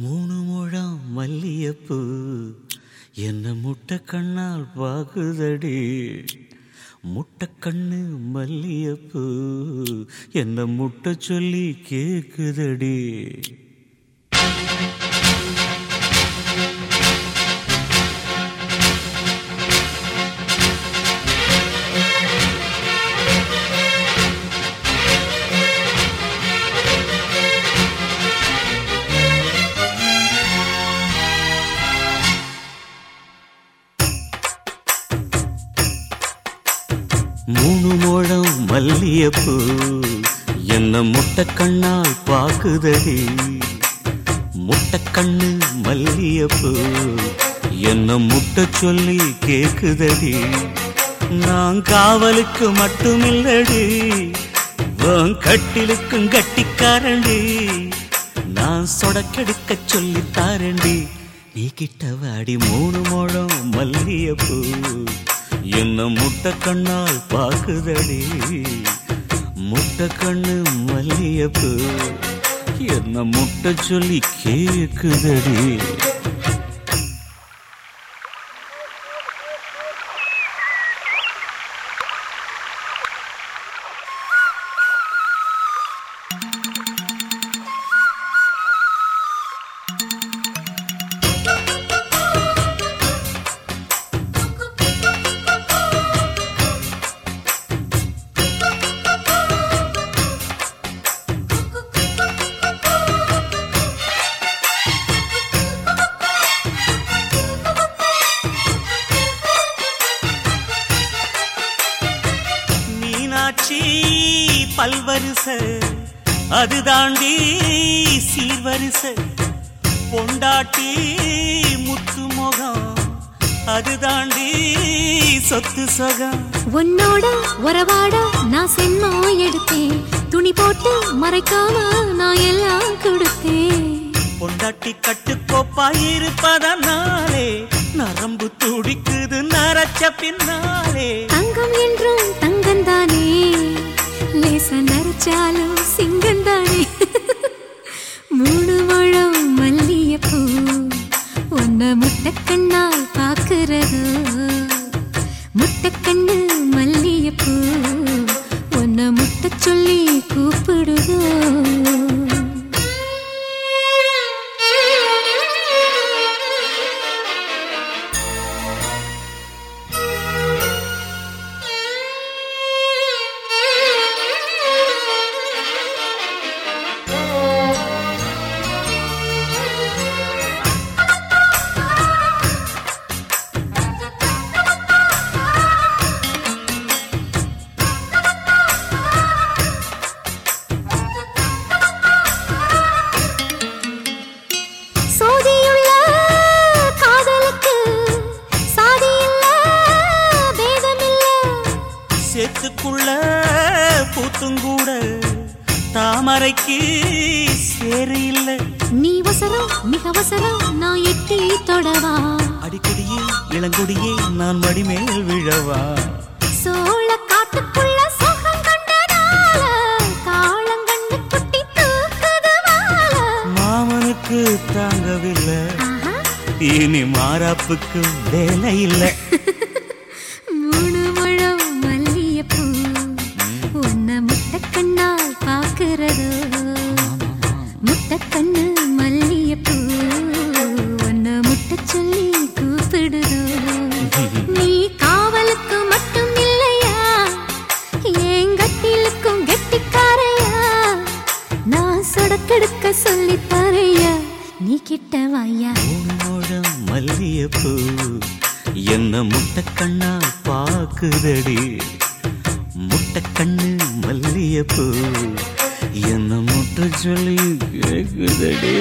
மூணு முழம் மல்லியப்பூ. என்ன முட்டை கண்ணால் பாகுதடி முட்டை கண்ணு மல்லியப்பூ. என்ன முட்டை சொல்லி கேக்குதடி. மல்லியப்பூ. என்ன முட்டை கண்ணால் பாக்குதடி. முட்டக்கண்ணு மல்லியப்பூ. என்ன முட்டை சொல்லி கேக்குதடி. நான் காவலுக்கு மட்டுமில்லடி. கட்டிலுக்கும் கட்டிக்காரண்டி நான் சொடக்கெடுக்க சொல்லி தாரண்டி நீ கிட்ட வாடி மூணு மோழம் மல்லியப்பூ. என்ன முட்டை கண்ணால் பாக்குதடி முட்டை கண்ணு மல்லியப்பு என்ன முட்டை சொல்லி கேக்குதடி? மீனாட்சி பல்வரிச அது தாண்டி சீர்வரிச. பொண்டாட்டி முத்து முகம் அது தாண்டி சொத்து சொகம். உன்னோட உறவாட நான் சென்மா எடுத்தேன். துணி போட்டு மறைக்காம நான் எல்லாம் கொடுத்தேன். பொண்டாட்டி கட்டுக்கோப்பா இருப்பதனாலே நரம்பு துடிக்குது நரச்ச பின்னாலே. தங்கம் என்றும் தங்கம் தானே லேச நரைச்சாலும் சிங்கம் தானே மூணு முழம் மல்லியப்பூ ஒன்ன முட்டக்கண்ணால் பாக்குறது முட்டக்கண்ணு தாமரைக்கு சேரு இல்லை நீ வசரம் மிக வசரம் நான் எட்டி தொடவா. அடிக்கடியே இளங்கொடியே நான் மடிமேல் விழவா. சோழ காட்டுக்குள்ள மாமனுக்கு தாங்கவில்லை. இனி மாறாப்புக்கு வேலை இல்லை கிட்ட வாயா உன்னோட மல்லியப்பூ என்ன முட்டை கண்ணா பாக்குதடி. முட்டை கண்ணு மல்லியப்பூ என்ன முட்டை சொல்லி கேக்குதடி.